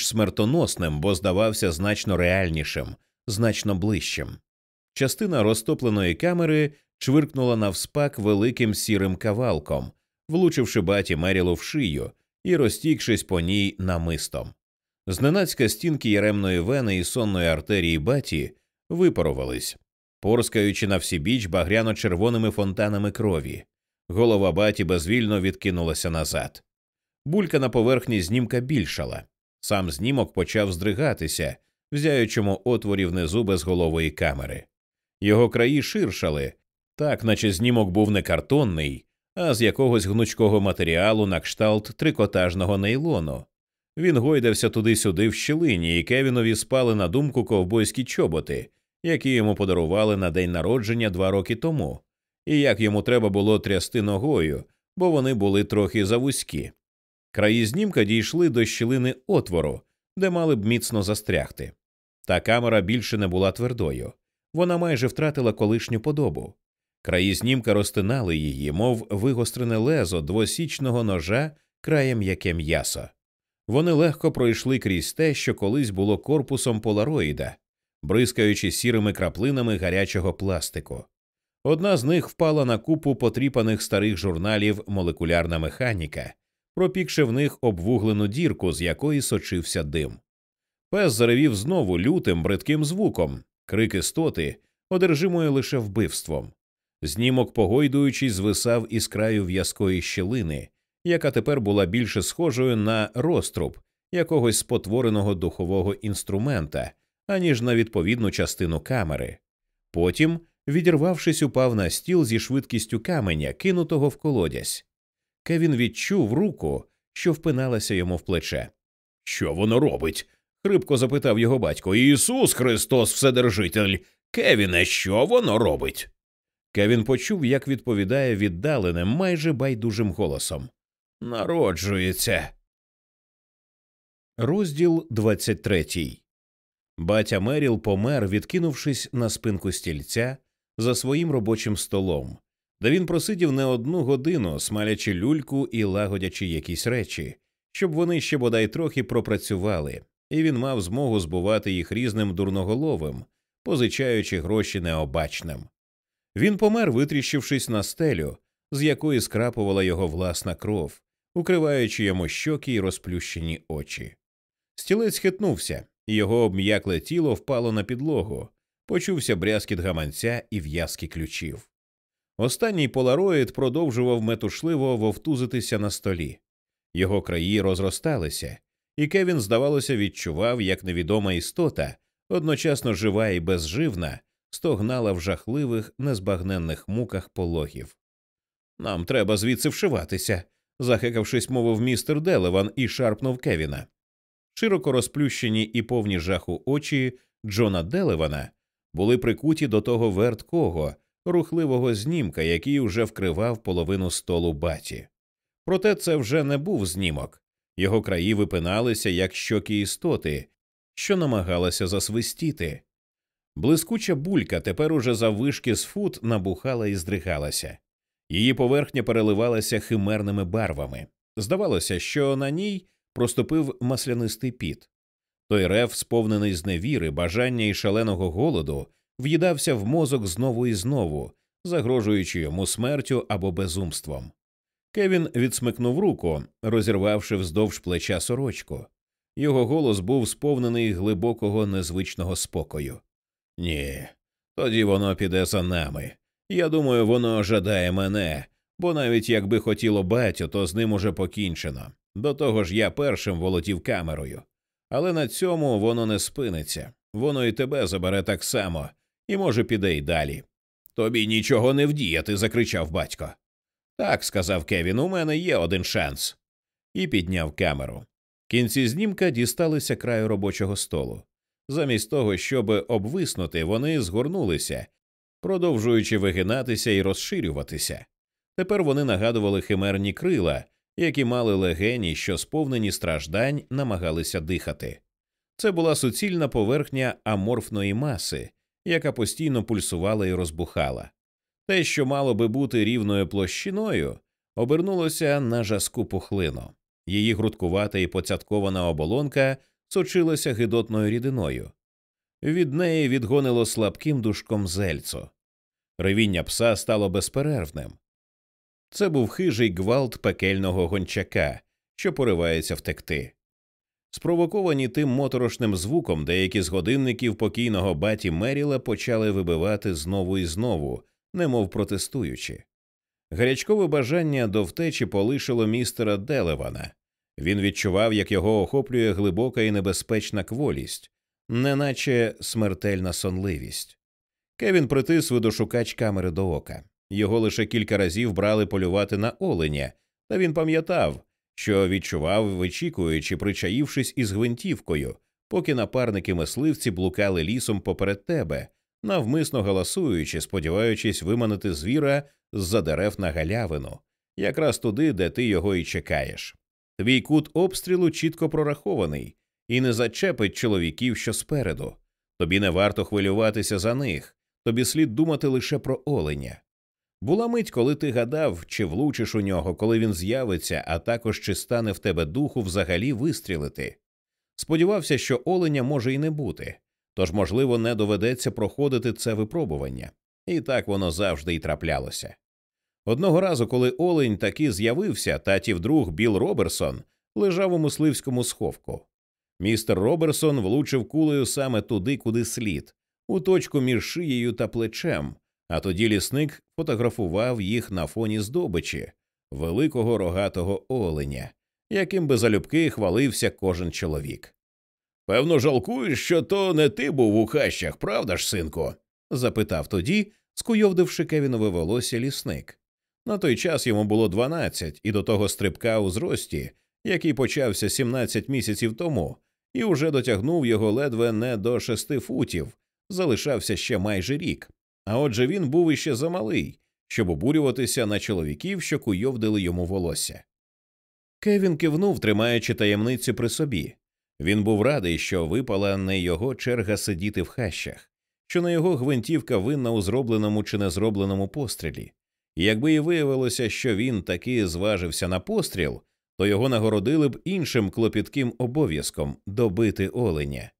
смертоносним, бо здавався значно реальнішим, значно ближчим. Частина розтопленої камери чвиркнула навспак великим сірим кавалком, влучивши баті Мерілу в шию і розтікшись по ній намистом. Зненацька стінки яремної вени і сонної артерії баті випарувались, порскаючи на всі біч багряно-червоними фонтанами крові. Голова баті безвільно відкинулася назад. Булька на поверхні знімка більшала. Сам знімок почав здригатися в отворі внизу безголової камери. Його краї ширшали, так наче знімок був не картонний, а з якогось гнучкого матеріалу на кшталт трикотажного нейлону. Він гойдався туди-сюди в щілині, і Кевінові спали на думку ковбойські чоботи, які йому подарували на день народження два роки тому, і як йому треба було трясти ногою, бо вони були трохи завузькі. Краї знімка дійшли до щілини отвору, де мали б міцно застрягти. Та камера більше не була твердою, вона майже втратила колишню подобу. Краї знімка розтинали її, мов вигострене лезо двосічного ножа краєм яке м'ясо. Вони легко пройшли крізь те, що колись було корпусом полароїда, бризкаючи сірими краплинами гарячого пластику. Одна з них впала на купу потріпаних старих журналів молекулярна механіка, пропікши в них обвуглену дірку, з якої сочився дим. Пес заревів знову лютим, бридким звуком, крик істоти, одержимої лише вбивством. Знімок, погойдуючись, звисав із краю в'язкої щілини, яка тепер була більше схожою на розтруб якогось спотвореного духового інструмента, аніж на відповідну частину камери. Потім, відірвавшись, упав на стіл зі швидкістю каменя, кинутого в колодязь. Кевін відчув руку, що впиналася йому в плече. Що воно робить? хрипко запитав його батько. Ісус Христос, Вседержитель. Кевіне, що воно робить? Кевін почув, як відповідає віддаленим, майже байдужим голосом. Народжується. Розділ 23 Батя Меріл помер, відкинувшись на спинку стільця за своїм робочим столом, де він просидів не одну годину, смалячи люльку і лагодячи якісь речі, щоб вони ще бодай трохи пропрацювали, і він мав змогу збувати їх різним дурноголовим, позичаючи гроші необачним. Він помер, витріщившись на стелю, з якої скрапувала його власна кров, укриваючи йому щоки й розплющені очі. Стілець хитнувся, і його обм'якле тіло впало на підлогу, почувся брязкіт гаманця і в'язки ключів. Останній полароїд продовжував метушливо вовтузитися на столі. Його краї розросталися, і Кевін, здавалося, відчував, як невідома істота, одночасно жива і безживна, стогнала в жахливих, незбагненних муках пологів. Нам треба звідси вшиватися, захекавшись, мовив містер Делеван і шарпнув Кевіна. Широко розплющені і повні жаху очі Джона Делевана були прикуті до того верткого, рухливого знімка, який уже вкривав половину столу баті. Проте це вже не був знімок, його краї випиналися, як щоки істоти, що намагалася засвистіти. Блискуча булька тепер уже заввишки з фут набухала і здригалася. Її поверхня переливалася химерними барвами. Здавалося, що на ній проступив маслянистий піт. Той рев, сповнений зневіри, бажання і шаленого голоду, в'їдався в мозок знову і знову, загрожуючи йому смертю або безумством. Кевін відсмикнув руку, розірвавши вздовж плеча сорочку. Його голос був сповнений глибокого незвичного спокою. Ні, тоді воно піде за нами. Я думаю, воно жадає мене, бо навіть якби хотіло батю, то з ним уже покінчено. До того ж я першим волотів камерою. Але на цьому воно не спиниться, воно і тебе забере так само, і, може, піде й далі. Тобі нічого не вдіяти, закричав батько. Так, сказав Кевін, у мене є один шанс. І підняв камеру. Кінці знімка дісталися краю робочого столу. Замість того, щоб обвиснути, вони згорнулися, продовжуючи вигинатися і розширюватися. Тепер вони нагадували химерні крила, які мали легені, що сповнені страждань намагалися дихати. Це була суцільна поверхня аморфної маси, яка постійно пульсувала і розбухала. Те, що мало би бути рівною площиною, обернулося на жаску пухлину. Її грудкувата і поцяткована оболонка сочилася гидотною рідиною. Від неї відгонило слабким душком зельцо. Ревіння пса стало безперервним. Це був хижий гвалт пекельного гончака, що поривається втекти. Спровоковані тим моторошним звуком, деякі з годинників покійного баті Меріла почали вибивати знову і знову, немов протестуючи. Гарячкове бажання до втечі полишило містера Делевана. Він відчував, як його охоплює глибока і небезпечна кволість, неначе смертельна сонливість. Кевін притис видошукач камери до ока. Його лише кілька разів брали полювати на оленя, та він пам'ятав, що відчував, вичікуючи, причаївшись із гвинтівкою, поки напарники мисливці блукали лісом поперед тебе, навмисно галасуючи, сподіваючись виманити звіра з за дерев на галявину, якраз туди, де ти його і чекаєш. Твій кут обстрілу чітко прорахований і не зачепить чоловіків, що спереду. Тобі не варто хвилюватися за них, тобі слід думати лише про оленя. Була мить, коли ти гадав, чи влучиш у нього, коли він з'явиться, а також чи стане в тебе духу взагалі вистрілити. Сподівався, що оленя може і не бути, тож, можливо, не доведеться проходити це випробування, і так воно завжди й траплялося. Одного разу, коли олень таки з'явився, татів друг Біл Роберсон лежав у мисливському сховку. Містер Роберсон влучив кулею саме туди, куди слід, у точку між шиєю та плечем, а тоді лісник фотографував їх на фоні здобичі великого рогатого оленя, яким би залюбки хвалився кожен чоловік. Певно, жалкуєш, що то не ти був у хащах, правда ж, синку? запитав тоді, скуйовдивши кевінове волосся лісник. На той час йому було дванадцять, і до того стрибка у зрості, який почався сімнадцять місяців тому, і уже дотягнув його ледве не до шести футів, залишався ще майже рік. А отже він був іще замалий, щоб обурюватися на чоловіків, що куйовдили йому волосся. Кевін кивнув, тримаючи таємницю при собі. Він був радий, що випала не його черга сидіти в хащах, що на його гвинтівка винна у зробленому чи незробленому пострілі. І якби і виявилося, що він таки зважився на постріл, то його нагородили б іншим клопітким обов'язком добити оленя.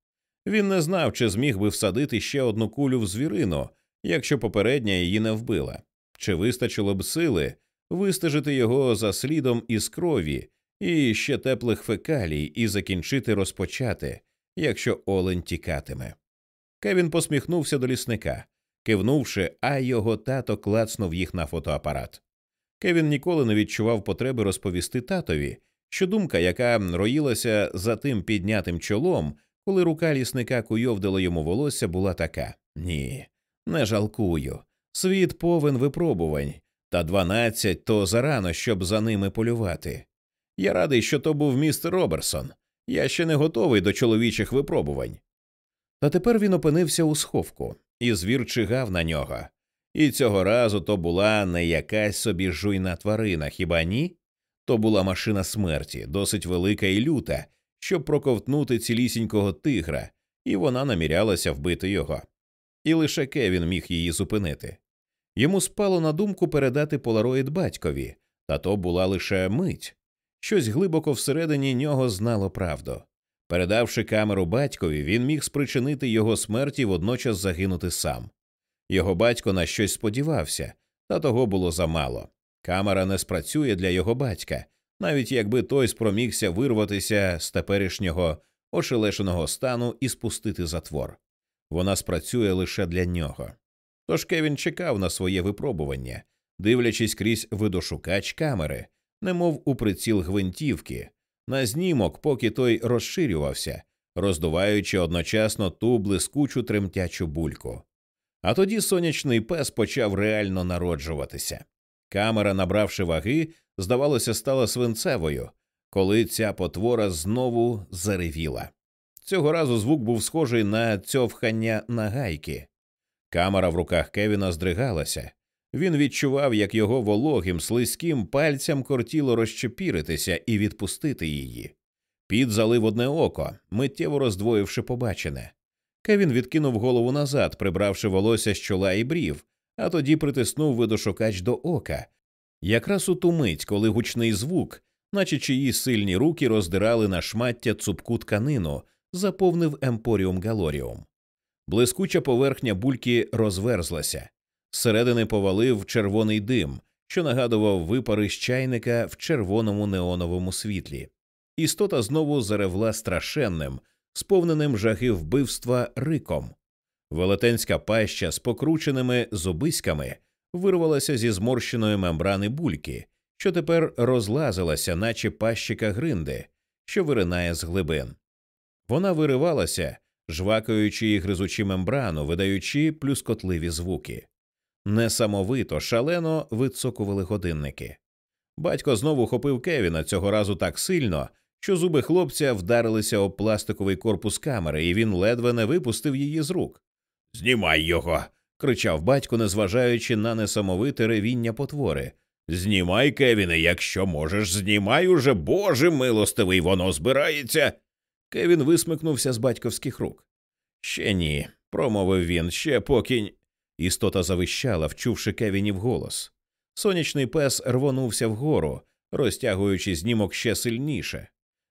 Він не знав, чи зміг би всадити ще одну кулю в звірину, якщо попередня її не вбила, чи вистачило б сили вистежити його за слідом із крові і ще теплих фекалій і закінчити розпочати, якщо олень тікатиме. Кевін посміхнувся до лісника, кивнувши, а його тато клацнув їх на фотоапарат. Кевін ніколи не відчував потреби розповісти татові, що думка, яка роїлася за тим піднятим чолом, коли рука лісника куйовдила йому волосся, була така ні, не жалкую. Світ повен випробувань, та дванадцять то зарано, щоб за ними полювати. Я радий, що то був містер Роберсон. Я ще не готовий до чоловічих випробувань. Та тепер він опинився у сховку, і звір чигав на нього. І цього разу то була не якась собі жуйна тварина, хіба ні? То була машина смерті, досить велика і люта, щоб проковтнути цілісінького тигра, і вона намірялася вбити його. І лише Кевін міг її зупинити. Йому спало на думку передати полароїд батькові, та то була лише мить. Щось глибоко всередині нього знало правду. Передавши камеру батькові, він міг спричинити його смерті водночас загинути сам. Його батько на щось сподівався, та того було замало. Камера не спрацює для його батька, навіть якби той спромігся вирватися з теперішнього ошелешеного стану і спустити затвор. Вона спрацює лише для нього. Тож Кевін чекав на своє випробування, дивлячись крізь видошукач камери, немов у приціл гвинтівки, на знімок, поки той розширювався, роздуваючи одночасно ту блискучу тремтячу бульку. А тоді сонячний пес почав реально народжуватися. Камера, набравши ваги, здавалося, стала свинцевою, коли ця потвора знову заревіла. Цього разу звук був схожий на цьовхання на гайки. Камера в руках Кевіна здригалася. Він відчував, як його вологим, слизьким пальцям кортіло розчепіритися і відпустити її. Під залив одне око, миттєво роздвоївши побачене. Кевін відкинув голову назад, прибравши волосся з чола і брів, а тоді притиснув видошукач до ока. Якраз у ту мить, коли гучний звук, наче чиї сильні руки роздирали на шмаття цупку тканину, заповнив емпоріум Галоріум. Блискуча поверхня бульки розверзлася, зсередини повалив червоний дим, що нагадував випари з чайника в червоному неоновому світлі. Істота знову заревла страшенним, сповненим жаги вбивства риком. Велетенська паща з покрученими зубиськами вирвалася зі зморщеної мембрани бульки, що тепер розлазилася, наче пащика гринди, що виринає з глибин. Вона виривалася, жвакаючи і гризучи мембрану, видаючи плюскотливі звуки. Несамовито, шалено вицокували годинники. Батько знову хопив Кевіна цього разу так сильно, що зуби хлопця вдарилися об пластиковий корпус камери, і він ледве не випустив її з рук. Знімай його. кричав батько, незважаючи на несамовите ревіння потвори. Знімай, Кевіне, якщо можеш, знімай уже, Боже милостивий, воно збирається. Кевін висмикнувся з батьковських рук. Ще ні, промовив він, ще покінь. Істота завищала, вчувши Кевінів голос. Сонячний пес рвонувся вгору, розтягуючи знімок ще сильніше.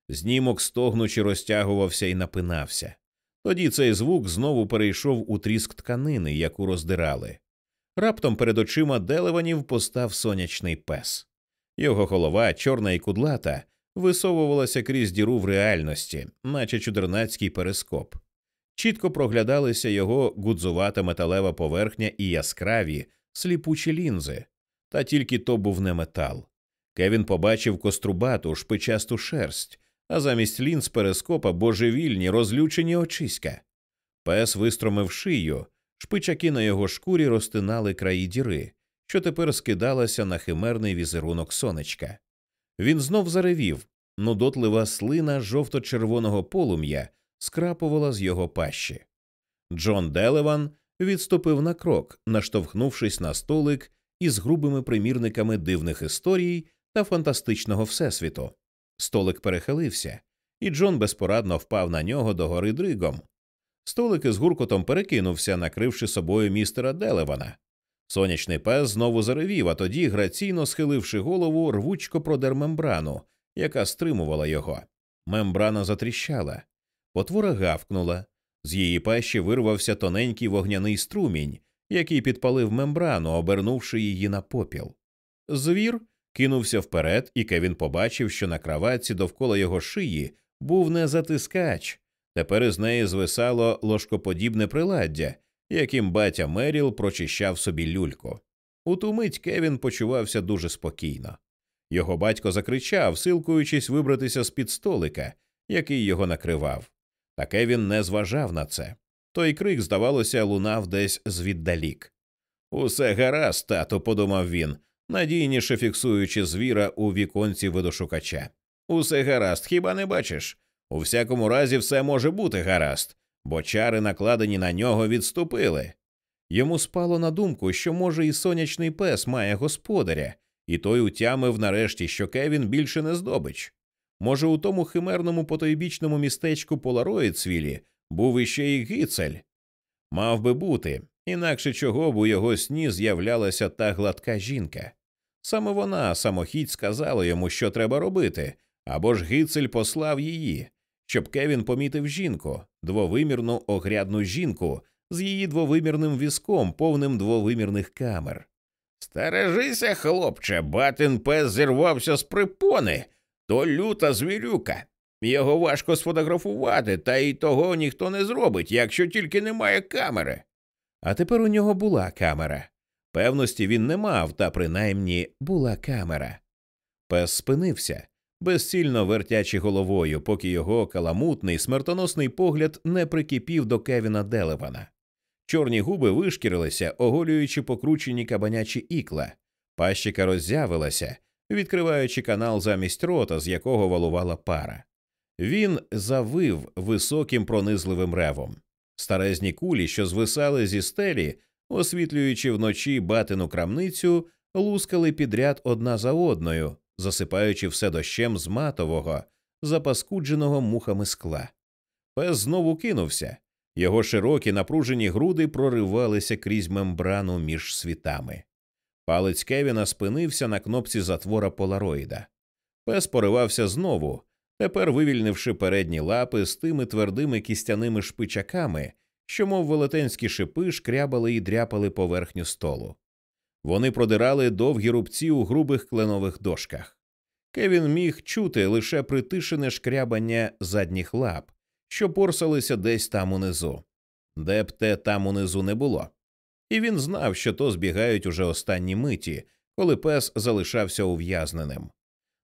Знімок стогнучи розтягувався і напинався. Тоді цей звук знову перейшов у тріск тканини, яку роздирали. Раптом перед очима Делеванів постав сонячний пес. Його голова, чорна і кудлата, висовувалася крізь діру в реальності, наче чудернацький перископ. Чітко проглядалися його гудзувата металева поверхня і яскраві, сліпучі лінзи, та тільки то був не метал. Кевін побачив кострубату шпичасту шерсть, а замість лінз перископа божевільні розлючені очиська. Пес вистромив шию, шпичаки на його шкурі розтинали краї діри, що тепер скидалася на химерний візерунок сонечка. Він знов заревів, нудотлива слина жовто-червоного полум'я скрапувала з його пащі. Джон Делеван відступив на крок, наштовхнувшись на столик із грубими примірниками дивних історій та фантастичного всесвіту. Столик перехилився, і Джон безпорадно впав на нього догори дригом. Столик із гуркотом перекинувся, накривши собою містера Делевана. Сонячний пес знову заревів, а тоді, граційно схиливши голову, рвучко продер мембрану, яка стримувала його. Мембрана затріщала. Потвора гавкнула. З її пащі вирвався тоненький вогняний струмінь, який підпалив мембрану, обернувши її на попіл. Звір кинувся вперед, і Кевін побачив, що на краватці довкола його шиї був не затискач. Тепер із неї звисало ложкоподібне приладдя, яким батя Меріл прочищав собі люльку. У ту мить Кевін почувався дуже спокійно. Його батько закричав, силкуючись вибратися з під столика, який його накривав. Та Кевін не зважав на це. Той крик, здавалося, лунав десь звіддалік. Усе гаразд, тато, подумав він, надійніше фіксуючи звіра у віконці видошукача. Усе гаразд, хіба не бачиш? У всякому разі, все може бути гаразд, бо чари, накладені на нього, відступили. Йому спало на думку, що, може, і сонячний пес має господаря, і той утямив нарешті, що Кевін більше не здобич. Може, у тому химерному потойбічному містечку Полароїдсвілі був іще й гицель? Мав би бути, інакше чого б у його сні з'являлася та гладка жінка. Саме вона самохідь сказала йому, що треба робити, або ж гицель послав її, щоб Кевін помітив жінку, двовимірну огрядну жінку з її двовимірним візком, повним двовимірних камер. Стережися, хлопче, батин пес зірвався з припони, то люта звірюка. Його важко сфотографувати, та й того ніхто не зробить, якщо тільки немає камери. А тепер у нього була камера. Певності він не мав, та принаймні була камера. Пес спинився, безцільно вертячи головою, поки його каламутний смертоносний погляд не прикипів до Кевіна Делевана. Чорні губи вишкірилися, оголюючи покручені кабанячі ікла, пащика роззявилася, відкриваючи канал замість рота, з якого валувала пара. Він завив високим пронизливим ревом. Старезні кулі, що звисали зі стелі, освітлюючи вночі батину крамницю, лускали підряд одна за одною, засипаючи все дощем з матового, запаскудженого мухами скла. Пес знову кинувся. Його широкі напружені груди проривалися крізь мембрану між світами. Палець Кевіна спинився на кнопці затвора полароїда. Пес поривався знову, тепер вивільнивши передні лапи з тими твердими кістяними шпичаками, що, мов велетенські шипи, шкрябали і дряпали поверхню столу. Вони продирали довгі рубці у грубих кленових дошках. Кевін міг чути лише притишене шкрябання задніх лап, що порсалися десь там унизу, де б те там унизу не було. І він знав, що то збігають уже останні миті, коли пес залишався ув'язненим.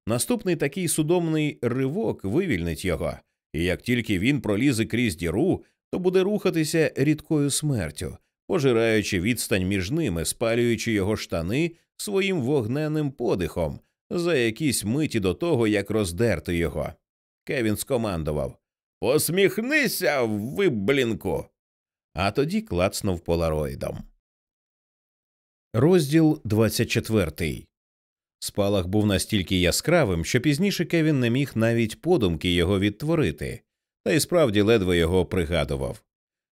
Наступний такий судомний ривок вивільнить його, і як тільки він пролізе крізь діру, то буде рухатися рідкою смертю, пожираючи відстань між ними, спалюючи його штани своїм вогненним подихом за якісь миті до того, як роздерти його. Кевін скомандував Посміхнися, виблінку. А тоді клацнув полароїдом. Розділ 24 Спалах був настільки яскравим, що пізніше Кевін не міг навіть подумки його відтворити, та й справді ледве його пригадував.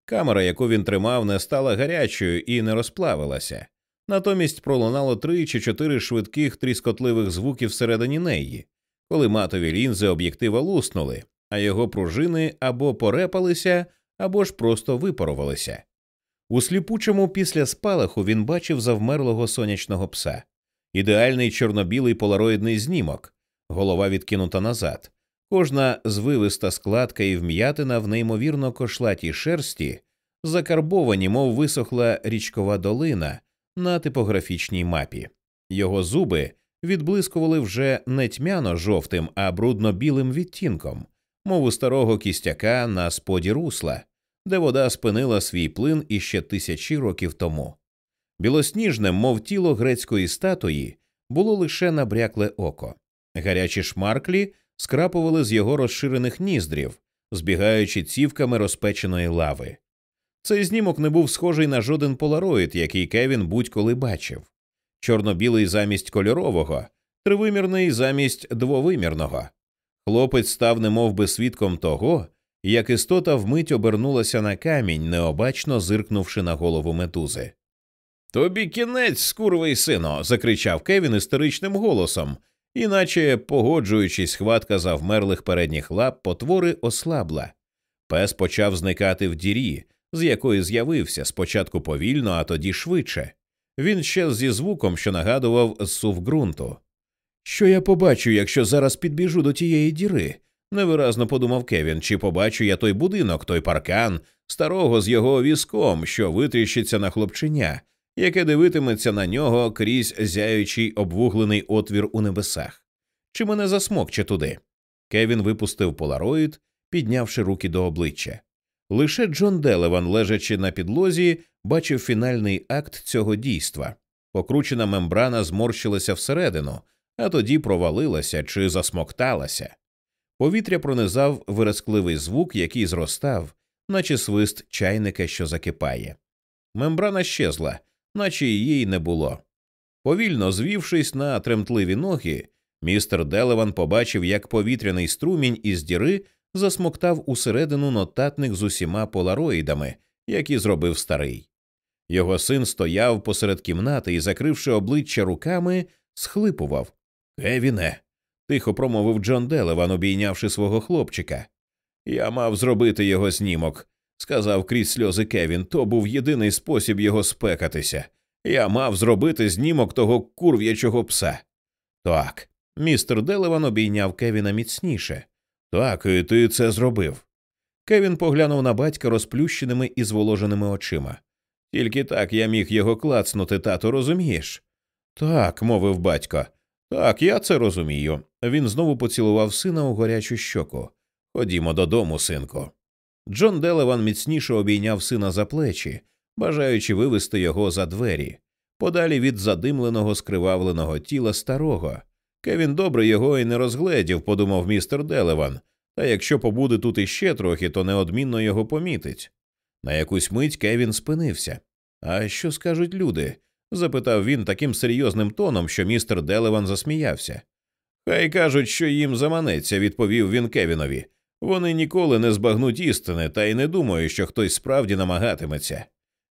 Камера, яку він тримав, не стала гарячою і не розплавилася. Натомість пролунало три чи чотири швидких тріскотливих звуків всередині неї, коли матові лінзи об'єктива луснули, а його пружини або порепалися, або ж просто випарувалися. У сліпучому після спалаху він бачив завмерлого сонячного пса, ідеальний чорно-білий полароїдний знімок, голова відкинута назад, кожна звивиста складка і вм'ятина в неймовірно кошлатій шерсті, закарбовані, мов висохла річкова долина на типографічній мапі. Його зуби відблискували вже не тьмяно жовтим, а брудно білим відтінком, мов у старого кістяка на споді русла, де вода спинила свій плин іще тисячі років тому. Білосніжним, мов тіло грецької статуї, було лише набрякле око. Гарячі шмарклі скрапували з його розширених ніздрів, збігаючи цівками розпеченої лави. Цей знімок не був схожий на жоден полароїд, який Кевін будь-коли бачив чорно-білий замість кольорового, тривимірний замість двовимірного. Хлопець став немов би свідком того, як істота вмить обернулася на камінь, необачно зиркнувши на голову медузи. Тобі кінець, скурвий сино. закричав Кевін істеричним голосом, іначе, погоджуючись, хватка завмерлих передніх лап потвори ослабла. Пес почав зникати в дірі, з якої з'явився спочатку повільно, а тоді швидше. Він ще зі звуком, що нагадував зсув ґрунту. Що я побачу, якщо зараз підбіжу до тієї діри? невиразно подумав Кевін, чи побачу я той будинок, той паркан, старого з його візком, що витріщиться на хлопченя, яке дивитиметься на нього крізь зяючий обвуглений отвір у небесах. Чи мене засмокче туди? Кевін випустив полароїд, піднявши руки до обличчя. Лише Джон Делеван, лежачи на підлозі, бачив фінальний акт цього дійства. Покручена мембрана зморщилася всередину, а тоді провалилася чи засмокталася. Повітря пронизав виразкливий звук, який зростав, наче свист чайника, що закипає. Мембрана щезла, наче її й не було. Повільно звівшись на тремтливі ноги, містер Делеван побачив, як повітряний струмінь із діри засмоктав усередину нотатник з усіма полароїдами, які зробив старий. Його син стояв посеред кімнати і, закривши обличчя руками, схлипував. Кевіне. тихо промовив Джон Делеван, обійнявши свого хлопчика. Я мав зробити його знімок, сказав крізь сльози Кевін. То був єдиний спосіб його спекатися. Я мав зробити знімок того курв'ячого пса. Так, містер Делеван обійняв Кевіна міцніше. Так, і ти це зробив. Кевін поглянув на батька розплющеними і зволоженими очима. Тільки так я міг його клацнути, тато, розумієш? Так, мовив батько. Так, я це розумію. Він знову поцілував сина у горячу щоку. Ходімо додому, синку. Джон Делеван міцніше обійняв сина за плечі, бажаючи вивести його за двері, подалі від задимленого скривавленого тіла старого. Кевін добре його і не розгледів, подумав містер Делеван, та якщо побуде тут іще трохи, то неодмінно його помітить. На якусь мить Кевін спинився. А що скажуть люди? запитав він таким серйозним тоном, що містер Делеван засміявся. Хай кажуть, що їм заманеться, відповів він Кевінові. Вони ніколи не збагнуть істини, та й не думаю, що хтось справді намагатиметься.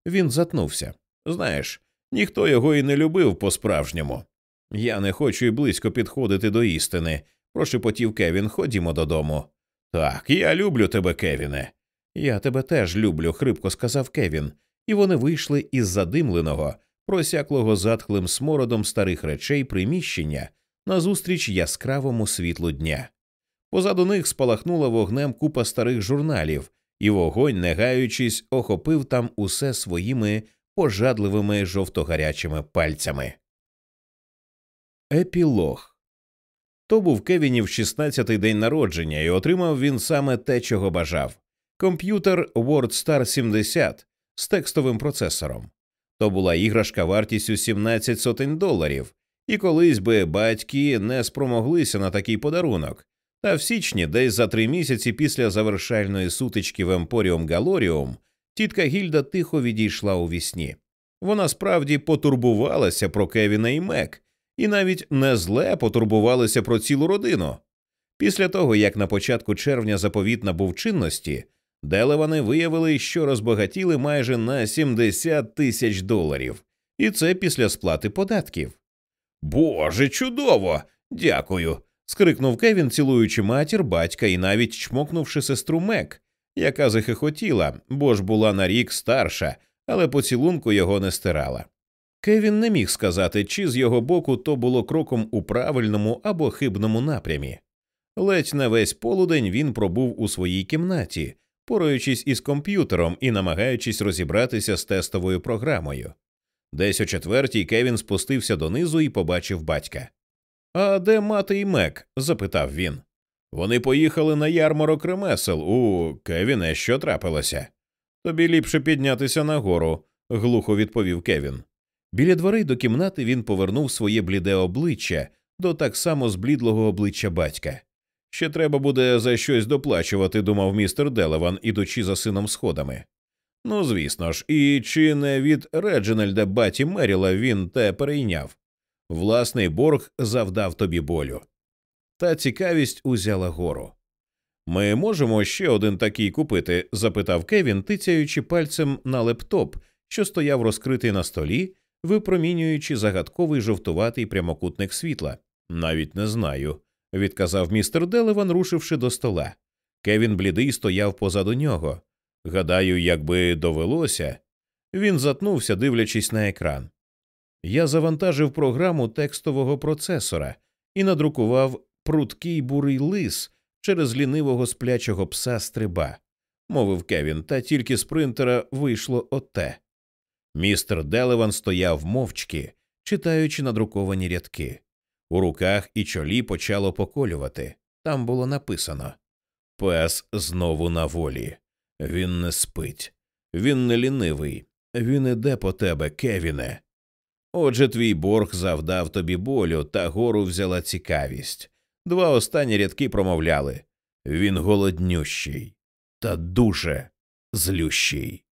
Він затнувся. Знаєш, ніхто його і не любив по справжньому. Я не хочу й близько підходити до істини, прошепотів Кевін. Ходімо додому. Так, я люблю тебе, Кевіне. Я тебе теж люблю, хрипко сказав Кевін, і вони вийшли із задимленого, просяклого затхлим смородом старих речей приміщення назустріч яскравому світлу дня. Позаду них спалахнула вогнем купа старих журналів, і вогонь, не гаючись, охопив там усе своїми пожадливими жовтогарячими пальцями. Епілог то був Кевінів 16-й день народження, і отримав він саме те, чого бажав комп'ютер WordStar 70 з текстовим процесором. То була іграшка вартістю 17 сотень доларів, і колись би батьки не спромоглися на такий подарунок. Та в січні, десь за три місяці після завершальної сутички в Емпоріум Галоріум, тітка Гільда тихо відійшла у вісні. Вона справді потурбувалася про Кевіна і Мек, і навіть не зле потурбувалася про цілу родину. Після того, як на початку червня заповіт набув чинності, Делевани виявили, що розбагатіли майже на 70 тисяч доларів, і це після сплати податків. Боже, чудово! Дякую. Скрикнув Кевін, цілуючи матір, батька і навіть чмокнувши сестру Мек, яка захихотіла, бо ж була на рік старша, але поцілунку його не стирала. Кевін не міг сказати, чи з його боку то було кроком у правильному або хибному напрямі. Ледь на весь полудень він пробув у своїй кімнаті, пораючись із комп'ютером і намагаючись розібратися з тестовою програмою. Десь о четвертій Кевін спустився донизу і побачив батька. А де мати і Мек? запитав він. Вони поїхали на ярмарок ремесел. У Кевіне, що трапилося? Тобі ліпше піднятися нагору, глухо відповів Кевін. Біля дверей до кімнати він повернув своє бліде обличчя до так само зблідлого обличчя батька. Ще треба буде за щось доплачувати, думав містер Делеван, ідучи за сином сходами. Ну, звісно ж, і чи не від Реджинальда Баті Меріла він те перейняв? Власний борг завдав тобі болю. Та цікавість узяла гору. Ми можемо ще один такий купити? запитав Кевін, тицяючи пальцем на лептоп, що стояв розкритий на столі, випромінюючи загадковий жовтуватий прямокутник світла. Навіть не знаю, відказав містер Делеван, рушивши до стола. Кевін блідий стояв позаду нього. Гадаю, якби довелося. Він затнувся, дивлячись на екран. Я завантажив програму текстового процесора і надрукував пруткий бурий лис через лінивого сплячого пса стриба, мовив Кевін, та тільки з принтера вийшло оте. Містер Делеван стояв мовчки, читаючи надруковані рядки. У руках і чолі почало поколювати. Там було написано Пес знову на волі. Він не спить, він не лінивий, він іде по тебе, Кевіне. Отже, твій борг завдав тобі болю, та гору взяла цікавість. Два останні рядки промовляли він голоднющий та дуже злющий.